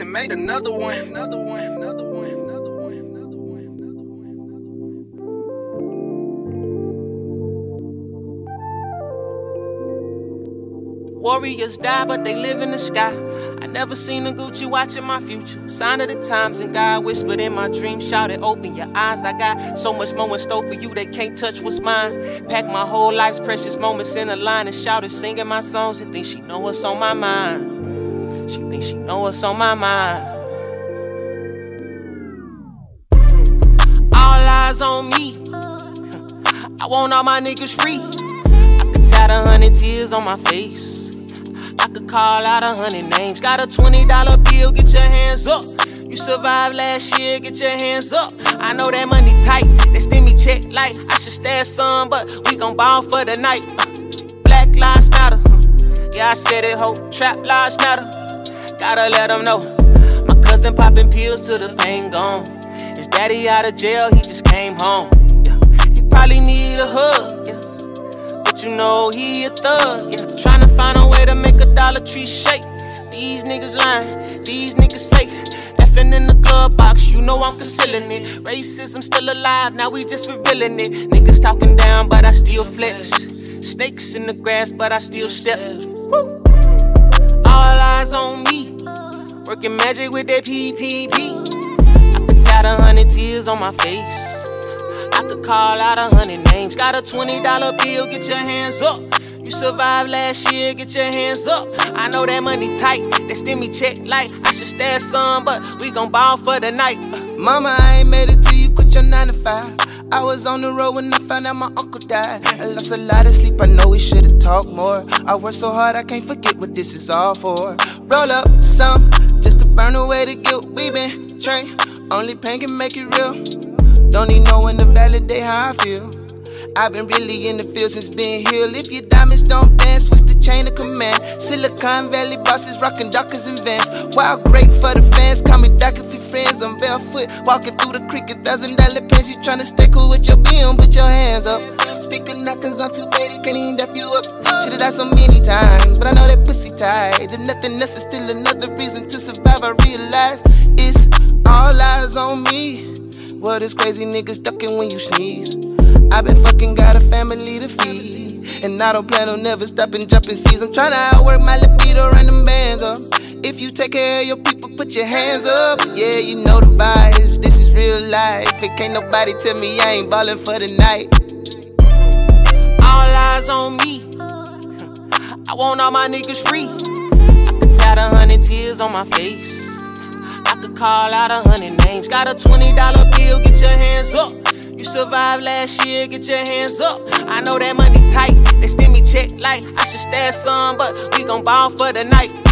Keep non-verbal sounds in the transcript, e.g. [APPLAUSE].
and made another one. Another one. Another one. Another one. Another one. Another one. Another one. Warriors die, but they live in the sky. I never seen a Gucci watching my future. Sign of the times, and God whispered in my dream, shouted, Open your eyes. I got so much more in store for you, that can't touch what's mine. Pack my whole life's precious moments in a line and shouted, singing my songs, and think she know what's on my mind. She thinks she know what's on my mind. All eyes on me. [LAUGHS] I want all my niggas free. I could tat a hundred tears on my face. I could call out a hundred names. Got a $20 bill, get your hands up. You survived last year, get your hands up. I know that money tight, they send me check like I should stash some, but we gon' ball for the night. Black lives matter. Yeah, I said it, ho. Trap lives matter. Gotta let them know. My cousin popping pills till the pain gone. His daddy out of jail, he just came home. Yeah. He probably need a hug, yeah. But you know he a thug, yeah. Trying to find a way to make a Dollar Tree shake. These niggas lying, these niggas fake. Effing in the glove box, you know I'm concealing it. Racism still alive, now we just revealing it. Niggas talking down, but I still flex. Snakes in the grass, but I still step. Woo. Working magic with that PPP. I could tat a hundred tears on my face. I could call out a hundred names. Got a $20 bill, get your hands up. You survived last year, get your hands up. I know that money tight, send me check like I should stash some, but we gon' ball for the night. Mama, I ain't made it till you quit your 9 to 5. I was on the road when I found out my uncle died. I lost a lot of sleep, I know we should've talked more. I worked so hard, I can't forget what this is all for. Roll up some, just to burn away the guilt. We been trained, only pain can make it real. Don't need no one to validate how I feel. I've been really in the field since being healed. If your diamonds don't dance, the chain of command. Silicon Valley bosses rocking Dockers and Vans. Wild great for the fans, call me Doc if we friends. I'm barefoot, walking through the creek, a thousand dollar pants. You tryna stay cool with your BM, put your hands up. I'm too faded, can't even dap you up. Should've died so many times, but I know that pussy tight. If nothing else is still another reason to survive, I realize it's all eyes on me. What is crazy niggas ducking when you sneeze? i been fucking got a family to feed. And I don't plan on never stopping jumping seas. I'm tryna outwork my libido, run them bands up. If you take care of your people, put your hands up. Yeah, you know the vibes. This is real life. It can't nobody tell me I ain't ballin' for the night. All eyes on me. I want all my niggas free. I could tat a hundred tears on my face. I could call out a hundred names. Got a $20 bill, get your hands up. Survived last year, get your hands up. I know that money tight, they send me check like I should stash some, but we gon' ball for the night.